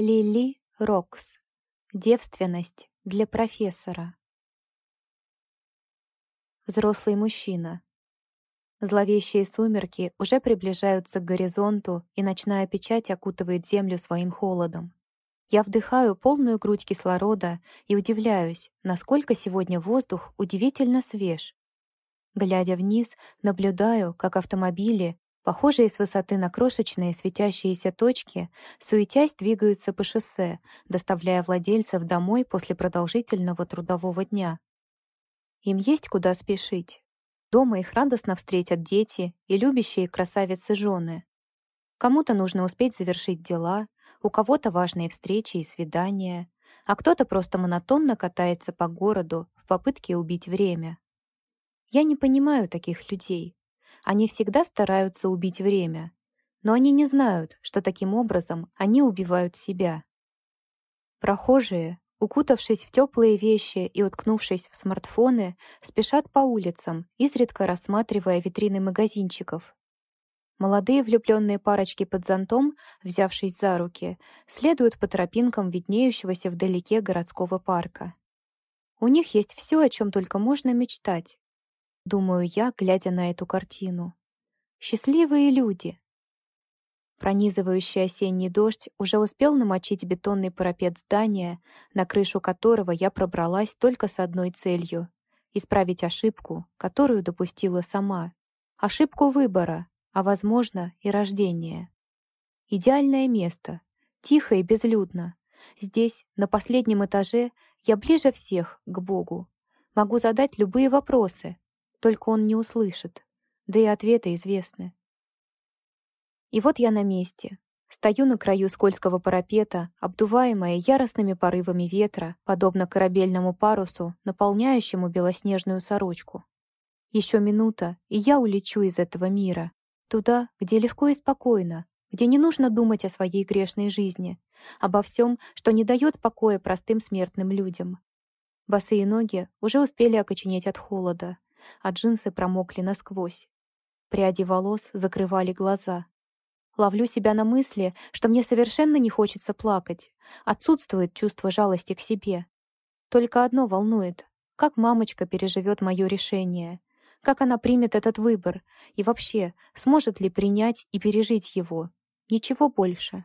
Лили Рокс. Девственность для профессора. Взрослый мужчина. Зловещие сумерки уже приближаются к горизонту, и ночная печать окутывает землю своим холодом. Я вдыхаю полную грудь кислорода и удивляюсь, насколько сегодня воздух удивительно свеж. Глядя вниз, наблюдаю, как автомобили, похожие с высоты на крошечные светящиеся точки, суетясь двигаются по шоссе, доставляя владельцев домой после продолжительного трудового дня. Им есть куда спешить. Дома их радостно встретят дети и любящие красавицы жены. Кому-то нужно успеть завершить дела, у кого-то важные встречи и свидания, а кто-то просто монотонно катается по городу в попытке убить время. Я не понимаю таких людей. Они всегда стараются убить время, но они не знают, что таким образом они убивают себя. Прохожие, укутавшись в теплые вещи и уткнувшись в смартфоны, спешат по улицам, изредка рассматривая витрины магазинчиков, Молодые влюбленные парочки под зонтом, взявшись за руки, следуют по тропинкам виднеющегося вдалеке городского парка. У них есть все, о чем только можно мечтать. Думаю я, глядя на эту картину. Счастливые люди. Пронизывающий осенний дождь уже успел намочить бетонный парапет здания, на крышу которого я пробралась только с одной целью — исправить ошибку, которую допустила сама. Ошибку выбора, а, возможно, и рождение. Идеальное место, тихо и безлюдно. Здесь, на последнем этаже, я ближе всех к Богу. Могу задать любые вопросы, только Он не услышит, да и ответы известны. И вот я на месте. Стою на краю скользкого парапета, обдуваемая яростными порывами ветра, подобно корабельному парусу, наполняющему белоснежную сорочку. Еще минута, и я улечу из этого мира, Туда, где легко и спокойно, где не нужно думать о своей грешной жизни, обо всем, что не дает покоя простым смертным людям. Босые ноги уже успели окоченеть от холода, а джинсы промокли насквозь. Пряди волос закрывали глаза. Ловлю себя на мысли, что мне совершенно не хочется плакать, отсутствует чувство жалости к себе. Только одно волнует — как мамочка переживет мое решение, как она примет этот выбор и вообще, сможет ли принять и пережить его. Ничего больше.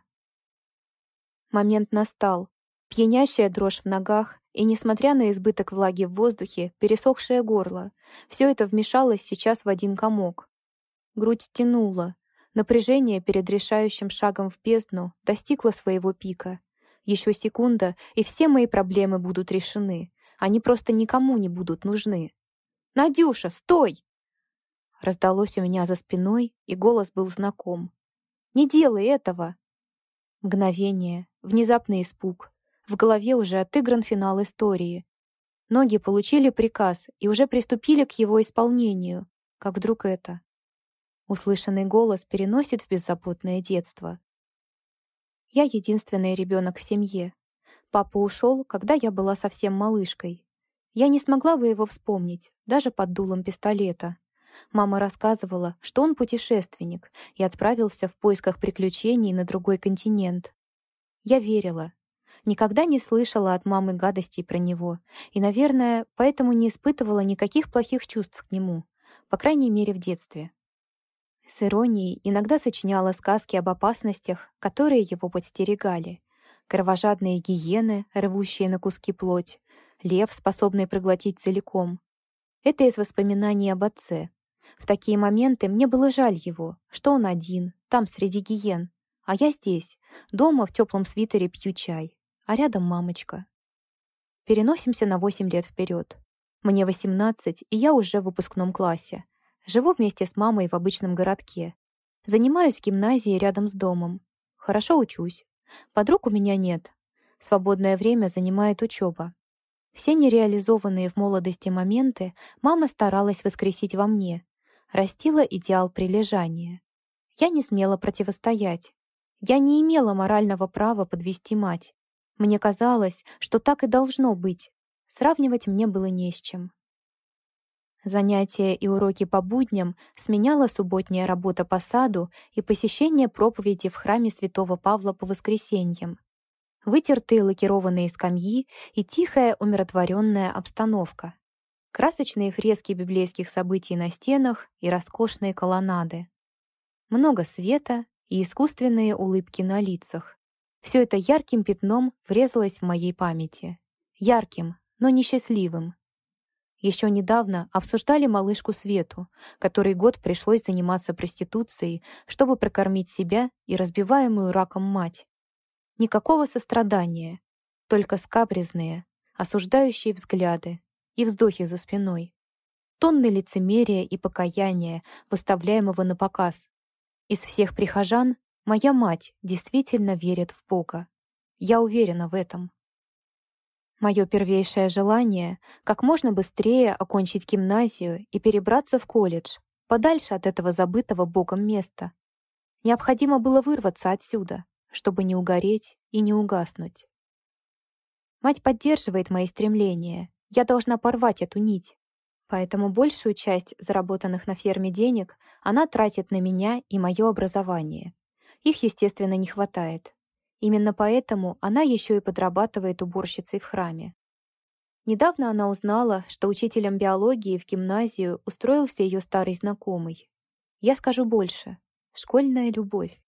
Момент настал. Пьянящая дрожь в ногах и, несмотря на избыток влаги в воздухе, пересохшее горло, все это вмешалось сейчас в один комок. Грудь тянула. Напряжение перед решающим шагом в бездну достигло своего пика. Еще секунда, и все мои проблемы будут решены. Они просто никому не будут нужны. «Надюша, стой!» Раздалось у меня за спиной, и голос был знаком. «Не делай этого!» Мгновение, внезапный испуг. В голове уже отыгран финал истории. Ноги получили приказ и уже приступили к его исполнению, как вдруг это. Услышанный голос переносит в беззаботное детство. Я единственный ребенок в семье. Папа ушел, когда я была совсем малышкой, я не смогла бы его вспомнить, даже под дулом пистолета. Мама рассказывала, что он путешественник и отправился в поисках приключений на другой континент. Я верила. Никогда не слышала от мамы гадостей про него и, наверное, поэтому не испытывала никаких плохих чувств к нему, по крайней мере, в детстве. С иронией иногда сочиняла сказки об опасностях, которые его подстерегали. Кровожадные гиены, рвущие на куски плоть, лев, способный проглотить целиком. Это из воспоминаний об отце. В такие моменты мне было жаль его, что он один, там среди гиен, а я здесь, дома в теплом свитере пью чай, а рядом мамочка. Переносимся на 8 лет вперед. Мне 18, и я уже в выпускном классе. Живу вместе с мамой в обычном городке. Занимаюсь в гимназии рядом с домом. Хорошо учусь. Подруг у меня нет. Свободное время занимает учеба. Все нереализованные в молодости моменты мама старалась воскресить во мне, растила идеал прилежания. Я не смела противостоять. Я не имела морального права подвести мать. Мне казалось, что так и должно быть. Сравнивать мне было не с чем. Занятия и уроки по будням сменяла субботняя работа по саду и посещение проповеди в храме святого Павла по воскресеньям. вытертые лакированные скамьи и тихая умиротворенная обстановка. Красочные фрески библейских событий на стенах и роскошные колоннады. Много света и искусственные улыбки на лицах. Все это ярким пятном врезалось в моей памяти. Ярким, но несчастливым. Еще недавно обсуждали малышку Свету, которой год пришлось заниматься проституцией, чтобы прокормить себя и разбиваемую раком мать. Никакого сострадания, только скабрезные, осуждающие взгляды и вздохи за спиной. Тонны лицемерия и покаяния, выставляемого на показ. Из всех прихожан моя мать действительно верит в Бога. Я уверена в этом. Мое первейшее желание — как можно быстрее окончить гимназию и перебраться в колледж, подальше от этого забытого Богом места. Необходимо было вырваться отсюда, чтобы не угореть и не угаснуть. Мать поддерживает мои стремления. Я должна порвать эту нить. Поэтому большую часть заработанных на ферме денег она тратит на меня и мое образование. Их, естественно, не хватает. Именно поэтому она еще и подрабатывает уборщицей в храме. Недавно она узнала, что учителем биологии в гимназию устроился ее старый знакомый. Я скажу больше. Школьная любовь.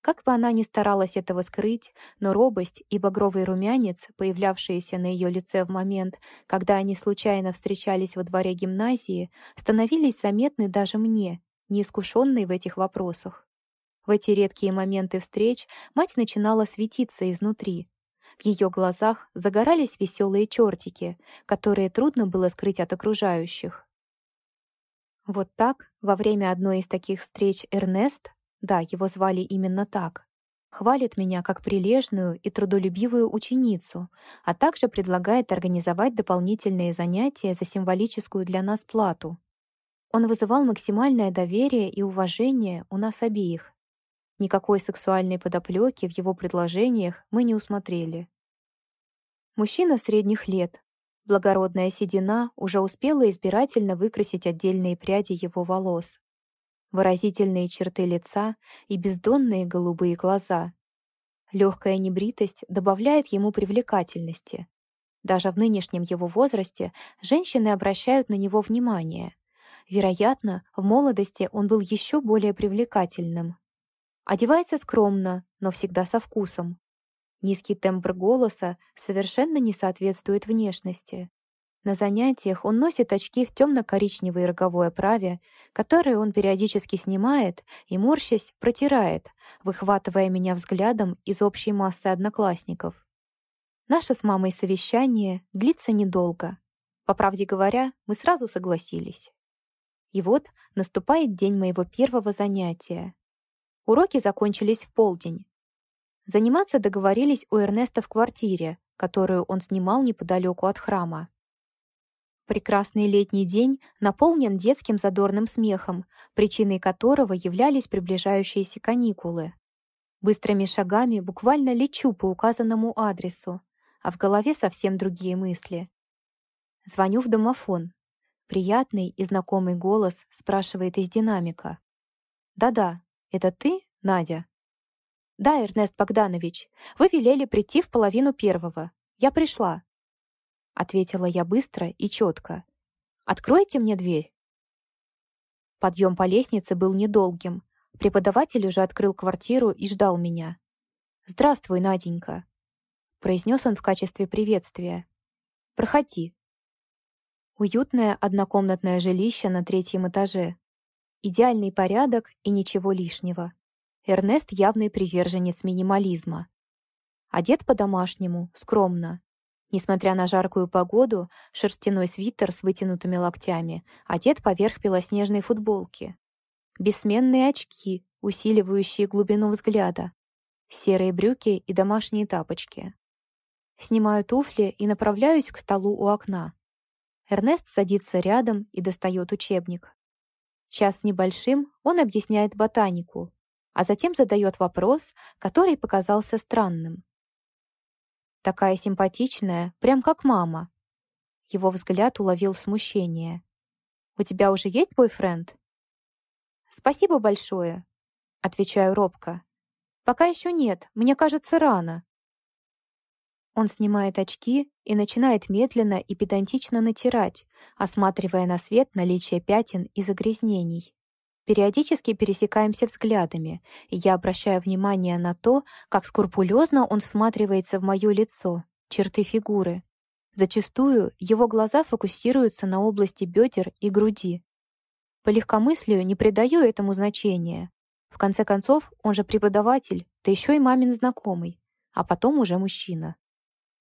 Как бы она ни старалась этого скрыть, но робость и багровый румянец, появлявшиеся на ее лице в момент, когда они случайно встречались во дворе гимназии, становились заметны даже мне, неискушенной в этих вопросах. В эти редкие моменты встреч мать начинала светиться изнутри. В ее глазах загорались веселые чертики, которые трудно было скрыть от окружающих. Вот так, во время одной из таких встреч Эрнест, да, его звали именно так, хвалит меня как прилежную и трудолюбивую ученицу, а также предлагает организовать дополнительные занятия за символическую для нас плату. Он вызывал максимальное доверие и уважение у нас обеих, Никакой сексуальной подоплеки в его предложениях мы не усмотрели. Мужчина средних лет. Благородная седина уже успела избирательно выкрасить отдельные пряди его волос. Выразительные черты лица и бездонные голубые глаза. Легкая небритость добавляет ему привлекательности. Даже в нынешнем его возрасте женщины обращают на него внимание. Вероятно, в молодости он был еще более привлекательным. Одевается скромно, но всегда со вкусом. Низкий тембр голоса совершенно не соответствует внешности. На занятиях он носит очки в темно-коричневой роговой оправе, которые он периодически снимает и, морщась, протирает, выхватывая меня взглядом из общей массы одноклассников. Наше с мамой совещание длится недолго. По правде говоря, мы сразу согласились. И вот наступает день моего первого занятия. Уроки закончились в полдень. Заниматься договорились у Эрнеста в квартире, которую он снимал неподалеку от храма. Прекрасный летний день наполнен детским задорным смехом, причиной которого являлись приближающиеся каникулы. Быстрыми шагами буквально лечу по указанному адресу, а в голове совсем другие мысли. Звоню в домофон. Приятный и знакомый голос спрашивает из динамика. «Да-да, «Это ты, Надя?» «Да, Эрнест Богданович. Вы велели прийти в половину первого. Я пришла», — ответила я быстро и четко. «Откройте мне дверь». Подъем по лестнице был недолгим. Преподаватель уже открыл квартиру и ждал меня. «Здравствуй, Наденька», — произнес он в качестве приветствия. «Проходи». Уютное однокомнатное жилище на третьем этаже. Идеальный порядок и ничего лишнего. Эрнест явный приверженец минимализма. Одет по-домашнему, скромно. Несмотря на жаркую погоду, шерстяной свитер с вытянутыми локтями одет поверх белоснежной футболки. Бессменные очки, усиливающие глубину взгляда. Серые брюки и домашние тапочки. Снимаю туфли и направляюсь к столу у окна. Эрнест садится рядом и достает учебник. Час небольшим он объясняет ботанику, а затем задает вопрос, который показался странным. «Такая симпатичная, прям как мама». Его взгляд уловил смущение. «У тебя уже есть бойфренд?» «Спасибо большое», — отвечаю робко. «Пока еще нет, мне кажется, рано». Он снимает очки и начинает медленно и педантично натирать, осматривая на свет наличие пятен и загрязнений. Периодически пересекаемся взглядами, и я обращаю внимание на то, как скрупулезно он всматривается в мое лицо, черты фигуры. Зачастую его глаза фокусируются на области бедер и груди. По легкомыслию не придаю этому значения. В конце концов, он же преподаватель, да еще и мамин знакомый, а потом уже мужчина.